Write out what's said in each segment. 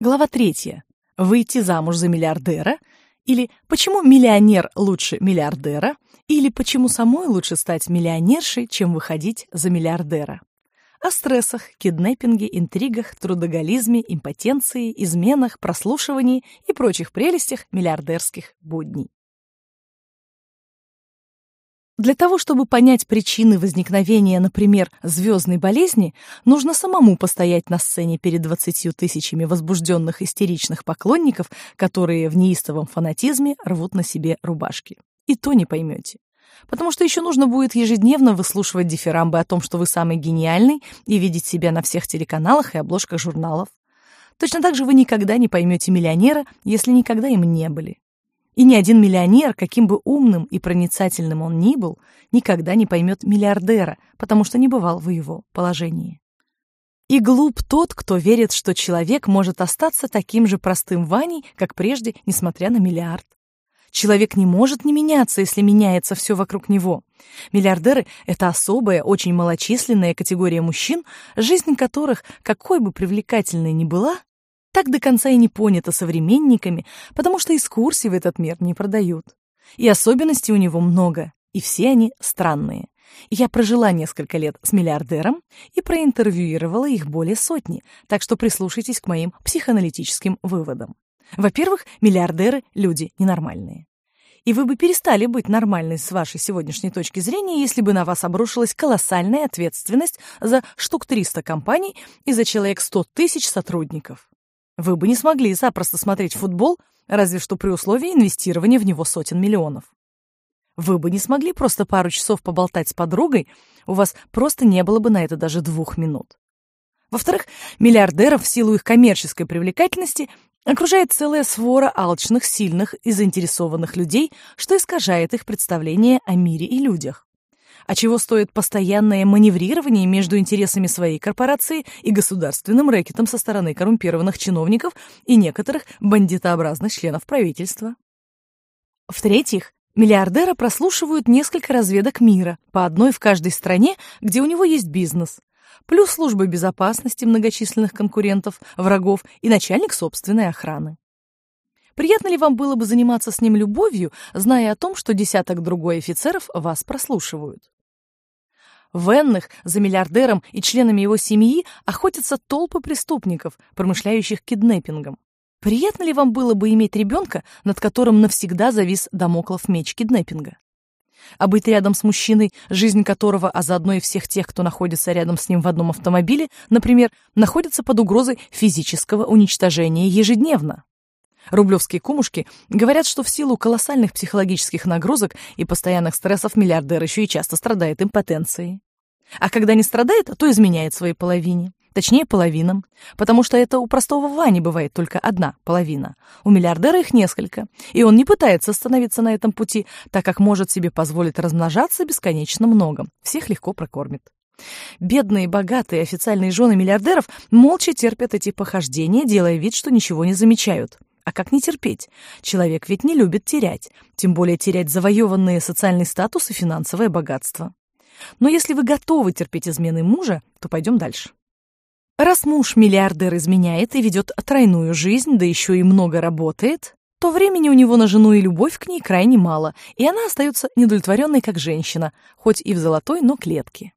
Глава третья. Выйти замуж за миллиардера или почему миллионер лучше миллиардера или почему самой лучше стать миллионершей, чем выходить за миллиардера. О стрессах, киднеппинге, интригах, трудоголизме, импотенции, изменах, прослушивании и прочих прелестях миллиардерских будней. Для того, чтобы понять причины возникновения, например, звездной болезни, нужно самому постоять на сцене перед двадцатью тысячами возбужденных истеричных поклонников, которые в неистовом фанатизме рвут на себе рубашки. И то не поймете. Потому что еще нужно будет ежедневно выслушивать дифирамбы о том, что вы самый гениальный, и видеть себя на всех телеканалах и обложках журналов. Точно так же вы никогда не поймете миллионера, если никогда им не были. И ни один миллионер, каким бы умным и проницательным он ни был, никогда не поймет миллиардера, потому что не бывал в его положении. И глуп тот, кто верит, что человек может остаться таким же простым Ваней, как прежде, несмотря на миллиард. Человек не может не меняться, если меняется все вокруг него. Миллиардеры — это особая, очень малочисленная категория мужчин, жизнь которых, какой бы привлекательной ни была, так до конца и не понято современниками, потому что экскурсии в этот мир не продают. И особенностей у него много, и все они странные. Я прожила несколько лет с миллиардером и проинтервьюировала их более сотни, так что прислушайтесь к моим психоаналитическим выводам. Во-первых, миллиардеры — люди ненормальные. И вы бы перестали быть нормальной с вашей сегодняшней точки зрения, если бы на вас обрушилась колоссальная ответственность за штук 300 компаний и за человек 100 тысяч сотрудников. Вы бы не смогли запросто смотреть футбол, разве что при условии инвестирования в него сотен миллионов. Вы бы не смогли просто пару часов поболтать с подругой, у вас просто не было бы на это даже двух минут. Во-вторых, миллиардеров в силу их коммерческой привлекательности окружает целая свора алчных, сильных и заинтересованных людей, что искажает их представление о мире и людях а чего стоит постоянное маневрирование между интересами своей корпорации и государственным рэкетом со стороны коррумпированных чиновников и некоторых бандитообразных членов правительства. В-третьих, миллиардера прослушивают несколько разведок мира, по одной в каждой стране, где у него есть бизнес, плюс службы безопасности многочисленных конкурентов, врагов и начальник собственной охраны. Приятно ли вам было бы заниматься с ним любовью, зная о том, что десяток другой офицеров вас прослушивают? В Эннах за миллиардером и членами его семьи охотятся толпы преступников, промышляющих киднеппингом. Приятно ли вам было бы иметь ребенка, над которым навсегда завис домоклов меч киднеппинга? А быть рядом с мужчиной, жизнь которого, а заодно и всех тех, кто находится рядом с ним в одном автомобиле, например, находится под угрозой физического уничтожения ежедневно? Рублевские кумушки говорят, что в силу колоссальных психологических нагрузок и постоянных стрессов миллиардер еще и часто страдает импотенцией. А когда не страдает, то изменяет своей половине. Точнее, половинам. Потому что это у простого Вани бывает только одна половина. У миллиардера их несколько. И он не пытается остановиться на этом пути, так как может себе позволить размножаться бесконечно много. Всех легко прокормит. Бедные, богатые официальные жены миллиардеров молча терпят эти похождения, делая вид, что ничего не замечают. А как не терпеть? Человек ведь не любит терять, тем более терять завоеванные социальный статус и финансовое богатство. Но если вы готовы терпеть измены мужа, то пойдем дальше. Раз муж миллиардер изменяет и ведет тройную жизнь, да еще и много работает, то времени у него на жену и любовь к ней крайне мало, и она остается недовлетворенной как женщина, хоть и в золотой, но клетке.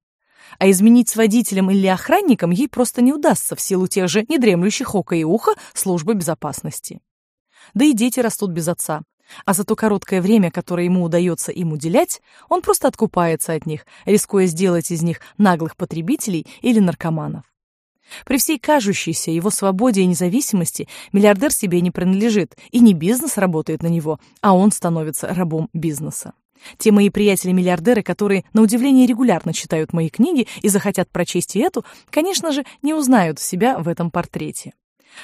А изменить с водителем или охранником ей просто не удастся в силу тех же недремлющих ока и уха службы безопасности да и дети растут без отца. А за то короткое время, которое ему удается им уделять, он просто откупается от них, рискуя сделать из них наглых потребителей или наркоманов. При всей кажущейся его свободе и независимости миллиардер себе не принадлежит, и не бизнес работает на него, а он становится рабом бизнеса. Те мои приятели-миллиардеры, которые, на удивление, регулярно читают мои книги и захотят прочесть и эту, конечно же, не узнают себя в этом портрете.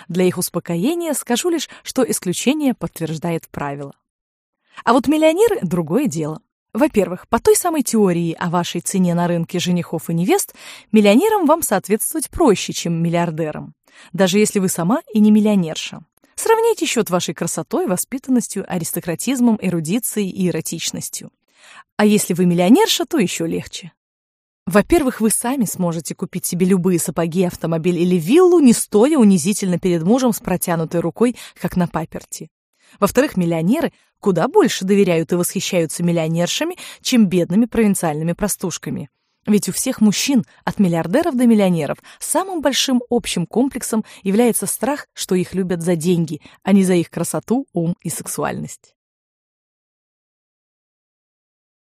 Для их успокоения скажу лишь, что исключение подтверждает правило. А вот миллионеры — другое дело. Во-первых, по той самой теории о вашей цене на рынке женихов и невест, миллионерам вам соответствовать проще, чем миллиардерам, даже если вы сама и не миллионерша. Сравните счет вашей красотой, воспитанностью, аристократизмом, эрудицией и эротичностью. А если вы миллионерша, то еще легче. Во-первых, вы сами сможете купить себе любые сапоги, автомобиль или виллу, не стоя унизительно перед мужем с протянутой рукой, как на паперти. Во-вторых, миллионеры куда больше доверяют и восхищаются миллионершами, чем бедными провинциальными простушками. Ведь у всех мужчин, от миллиардеров до миллионеров, самым большим общим комплексом является страх, что их любят за деньги, а не за их красоту, ум и сексуальность.